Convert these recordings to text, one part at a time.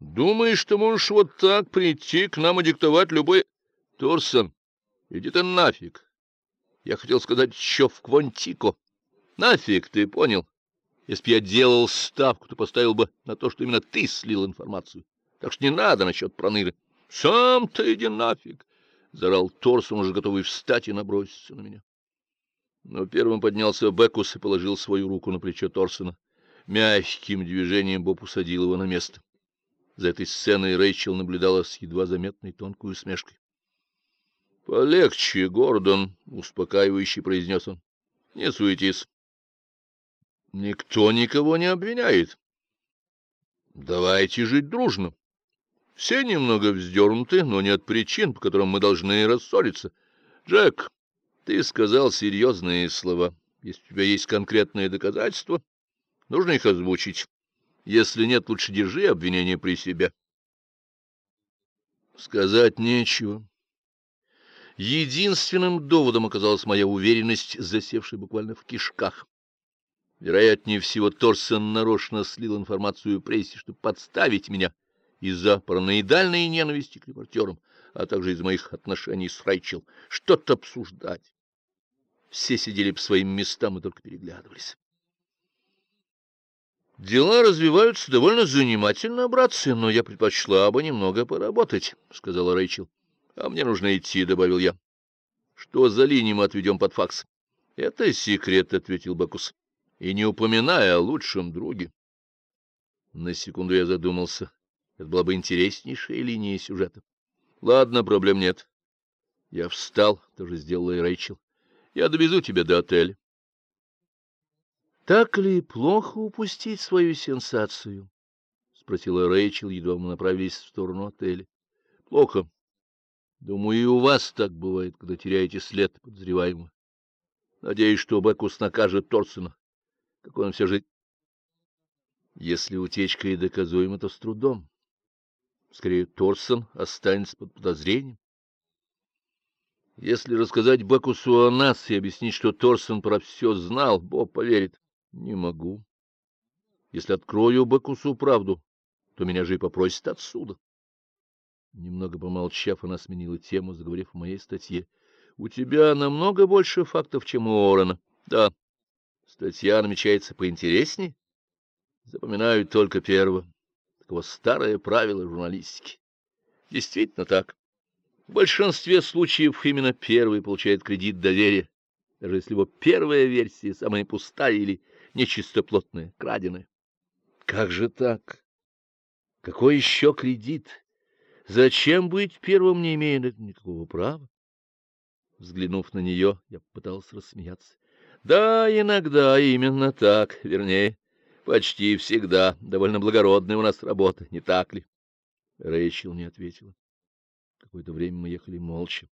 Думаешь, что можешь вот так прийти к нам и диктовать любой... Торсон, иди ты нафиг. Я хотел сказать еще в Квантико. Нафиг, ты понял? Если бы я делал ставку, то поставил бы на то, что именно ты слил информацию. Так что не надо насчет проныры. Сам ты иди нафиг. — заорал Торсон, уже готовый встать и наброситься на меня. Но первым поднялся Бекус и положил свою руку на плечо Торсона. Мягким движением Боб усадил его на место. За этой сценой Рэйчел наблюдала с едва заметной тонкой усмешкой. — Полегче, Гордон, — успокаивающе произнес он. — Не суетись. — Никто никого не обвиняет. Давайте жить дружно. Все немного вздернуты, но не от причин, по которым мы должны рассориться. Джек, ты сказал серьезные слова. Если у тебя есть конкретные доказательства, нужно их озвучить. Если нет, лучше держи обвинение при себе. Сказать нечего. Единственным доводом оказалась моя уверенность, засевшая буквально в кишках. Вероятнее всего, Торсон нарочно слил информацию прессе, чтобы подставить меня из-за параноидальной ненависти к репортерам, а также из моих отношений с Рэйчел, что-то обсуждать. Все сидели по своим местам и только переглядывались. Дела развиваются довольно занимательно, братцы, но я предпочла бы немного поработать, — сказала Рэйчел. — А мне нужно идти, — добавил я. — Что за линии мы отведем под факс? — Это секрет, — ответил Бакус. — И не упоминая о лучшем друге. На секунду я задумался. Это была бы интереснейшая линия сюжета. Ладно, проблем нет. Я встал, тоже сделала и Рэйчел. Я довезу тебя до отеля. Так ли плохо упустить свою сенсацию? Спросила Рэйчел, едва мы направились в сторону отеля. Плохо. Думаю, и у вас так бывает, когда теряете след подозреваемого. Надеюсь, что Бекус накажет Торсона. Как он все же... Если утечка и доказуема, то с трудом. Скорее, Торсон останется под подозрением. Если рассказать Бекусу о нас и объяснить, что Торсон про все знал, Боб поверит. Не могу. Если открою Бекусу правду, то меня же и попросят отсюда. Немного помолчав, она сменила тему, заговорив о моей статье. — У тебя намного больше фактов, чем у Орена. — Да. Статья намечается поинтереснее. Запоминаю только первое. Таково старое правило журналистики. Действительно так. В большинстве случаев именно первый получает кредит доверия, даже если его первая версия самая пустая или нечистоплотная, краденая. Как же так? Какой еще кредит? Зачем быть первым, не имея никакого права? Взглянув на нее, я попытался рассмеяться. Да, иногда именно так, вернее, Почти всегда. Довольно благородная у нас работа, не так ли? Рэйчел не ответила. Какое-то время мы ехали молча.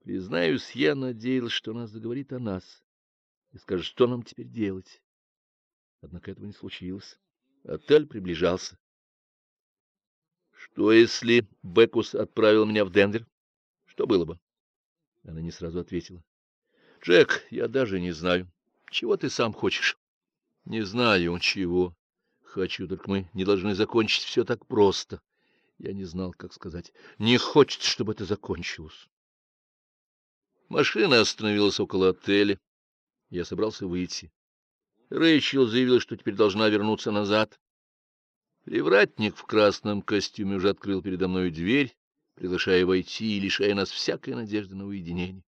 Признаюсь, я надеялся, что она заговорит о нас и скажет, что нам теперь делать. Однако этого не случилось. Отель приближался. Что, если Бекус отправил меня в Денвер? Что было бы? Она не сразу ответила. Джек, я даже не знаю. Чего ты сам хочешь? Не знаю, чего хочу, только мы не должны закончить все так просто. Я не знал, как сказать. Не хочет, чтобы это закончилось. Машина остановилась около отеля. Я собрался выйти. Рэйчел заявила, что теперь должна вернуться назад. Привратник в красном костюме уже открыл передо мной дверь, приглашая войти и лишая нас всякой надежды на уединение.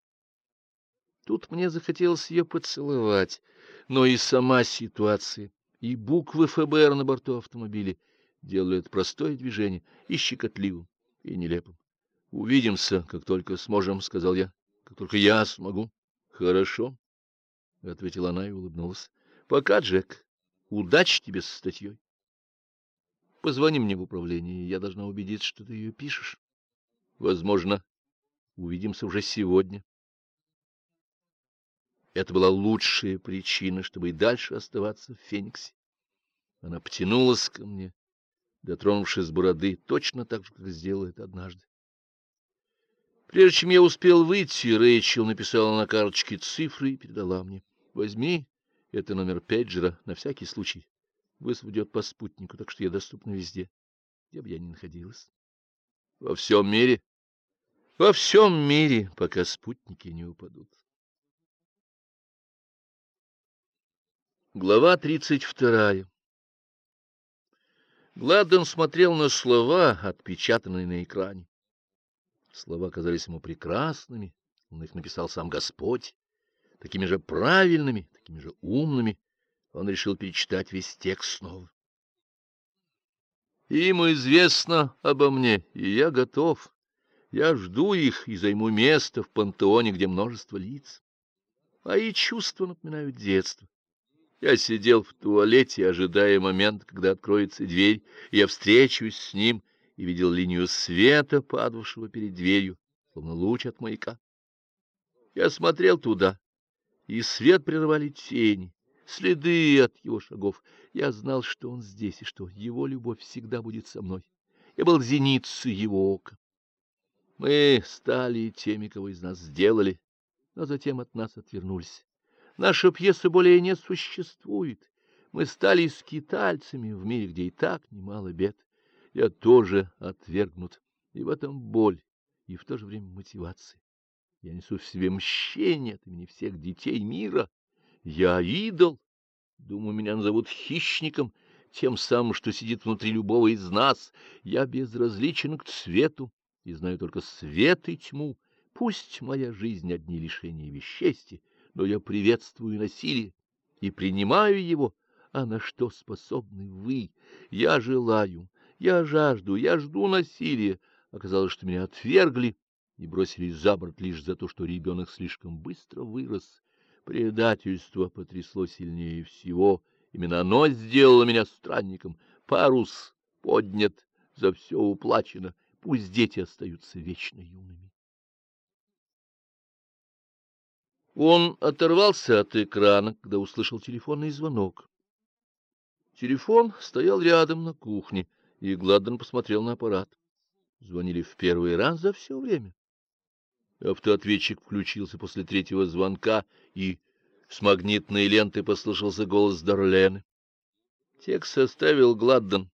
Тут мне захотелось ее поцеловать, но и сама ситуация, и буквы ФБР на борту автомобиля делали это простое движение и щекотливым, и нелепым. — Увидимся, как только сможем, — сказал я. — Как только я смогу. — Хорошо, — ответила она и улыбнулась. — Пока, Джек. Удачи тебе со статьей. Позвони мне в управление, я должна убедиться, что ты ее пишешь. Возможно, увидимся уже сегодня. Это была лучшая причина, чтобы и дальше оставаться в Фениксе. Она потянулась ко мне, дотронувшись бороды, точно так же, как сделала это однажды. Прежде чем я успел выйти, Рэйчел написала на карточке цифры и передала мне. — Возьми, это номер пейджера, на всякий случай. Вызов идет по спутнику, так что я доступна везде. где бы я ни находилась. Во всем мире? Во всем мире, пока спутники не упадут. Глава тридцать вторая Гладден смотрел на слова, отпечатанные на экране. Слова казались ему прекрасными, он их написал сам Господь, такими же правильными, такими же умными. Он решил перечитать весь текст снова. Им известно обо мне, и я готов. Я жду их и займу место в пантеоне, где множество лиц. А и чувства напоминают детство. Я сидел в туалете, ожидая момент, когда откроется дверь, и я встречусь с ним, и видел линию света, падавшего перед дверью, словно луч от маяка. Я смотрел туда, и свет прерывали тени, следы от его шагов. Я знал, что он здесь, и что его любовь всегда будет со мной. Я был зеницей его ока. Мы стали теми, кого из нас сделали, но затем от нас отвернулись. Наша пьеса более не существует. Мы стали скитальцами в мире, где и так немало бед. Я тоже отвергнут, и в этом боль, и в то же время мотивация. Я несу в себе мщение от имени всех детей мира. Я идол. Думаю, меня назовут хищником, тем самым, что сидит внутри любого из нас. Я безразличен к цвету и знаю только свет и тьму. Пусть моя жизнь одни лишения вещести, но я приветствую насилие и принимаю его. А на что способны вы? Я желаю, я жажду, я жду насилия. Оказалось, что меня отвергли и бросили за борт лишь за то, что ребенок слишком быстро вырос. Предательство потрясло сильнее всего. Именно оно сделало меня странником. Парус поднят, за все уплачено. Пусть дети остаются вечно юными. Он оторвался от экрана, когда услышал телефонный звонок. Телефон стоял рядом на кухне, и Гладден посмотрел на аппарат. Звонили в первый раз за все время. Автоответчик включился после третьего звонка, и с магнитной ленты послышался голос Дарлены. Текст составил Гладден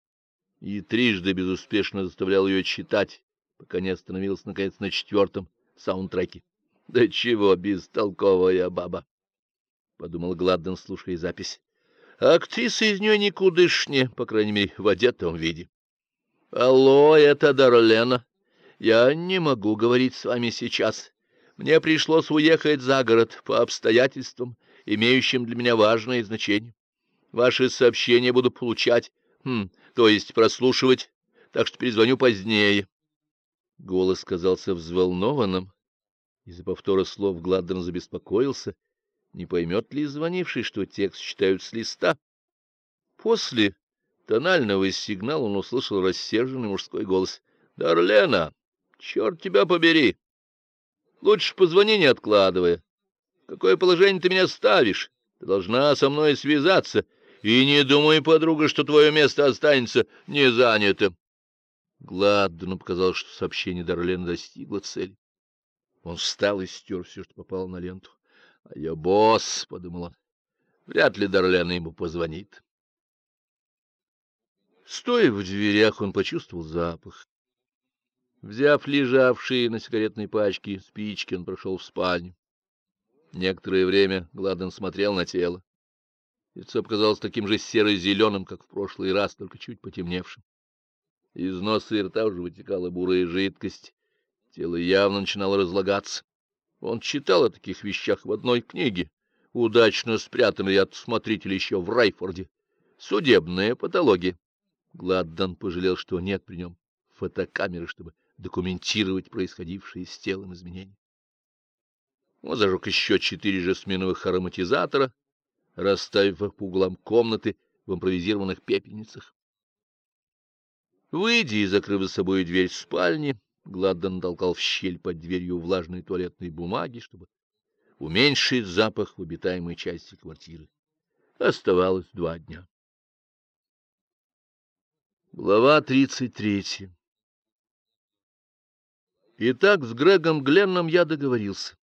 и трижды безуспешно заставлял ее читать, пока не остановился наконец на четвертом саундтреке. Да чего бестолковая баба, подумал Гладден, слушая запись. Актриса из нее никудышнее, по крайней мере, в одетом виде. Алло, это Дарлена. Я не могу говорить с вами сейчас. Мне пришлось уехать за город по обстоятельствам, имеющим для меня важное значение. Ваши сообщения буду получать, хм, то есть прослушивать, так что перезвоню позднее. Голос казался взволнованным из-за повтора слов Гладден забеспокоился, не поймет ли звонивший, что текст читают с листа. После тонального сигнала он услышал рассерженный мужской голос. — Дарлена, черт тебя побери! Лучше позвони, не откладывая. какое положение ты меня ставишь? Ты должна со мной связаться. И не думай, подруга, что твое место останется не занято. Гладдену показалось, что сообщение Дарлена достигло цели. Он встал и стер все, что попало на ленту. — А я босс, — подумал он. — Вряд ли Дарлена ему позвонит. Стоя в дверях, он почувствовал запах. Взяв лежавшие на сигаретной пачке спички, он прошел в спальню. Некоторое время Гладен смотрел на тело. Лицо показалось таким же серо-зеленым, как в прошлый раз, только чуть потемневшим. Из носа и рта уже вытекала бурая жидкость, Тело явно начинало разлагаться. Он читал о таких вещах в одной книге, удачно спрятанной от смотрителя еще в Райфорде. Судебная патология. Гладдон пожалел, что нет при нем фотокамеры, чтобы документировать происходившие с телом изменения. Он зажег еще четыре жасминовых ароматизатора, расставив их по углам комнаты в импровизированных пепельницах. Выйдя и закрыв за собой дверь спальни, Гладден толкал в щель под дверью влажной туалетной бумаги, чтобы уменьшить запах в обитаемой части квартиры. Оставалось два дня. Глава тридцать третья Итак, с Грегом Гленном я договорился.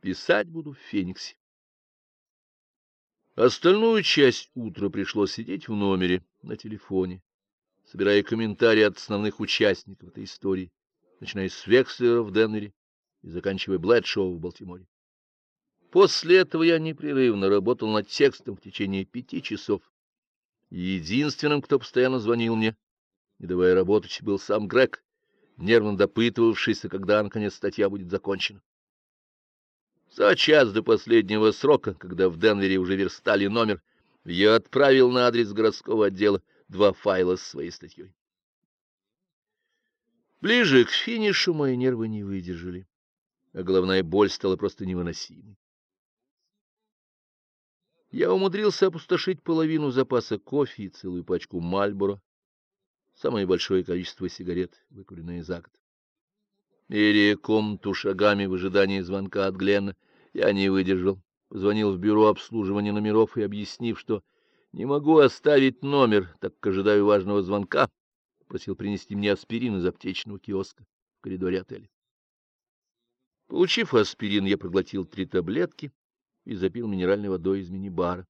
Писать буду в Фениксе. Остальную часть утра пришлось сидеть в номере на телефоне собирая комментарии от основных участников этой истории, начиная с Векслера в Денвере и заканчивая Блэдшоу в Балтиморе. После этого я непрерывно работал над текстом в течение пяти часов. Единственным, кто постоянно звонил мне, не давая работать, был сам Грег, нервно допытывавшийся, когда, наконец, статья будет закончена. За час до последнего срока, когда в Денвере уже верстали номер, я отправил на адрес городского отдела два файла с своей статьей. Ближе к финишу мои нервы не выдержали, а головная боль стала просто невыносимой. Я умудрился опустошить половину запаса кофе и целую пачку Мальборо, самое большое количество сигарет, выкуренные за год. Меряя комнату шагами в ожидании звонка от Гленна, я не выдержал. Позвонил в бюро обслуживания номеров и, объяснив, что не могу оставить номер, так как ожидаю важного звонка, просил принести мне аспирин из аптечного киоска в коридоре отеля. Получив аспирин, я проглотил три таблетки и запил минеральной водой из мини-бара.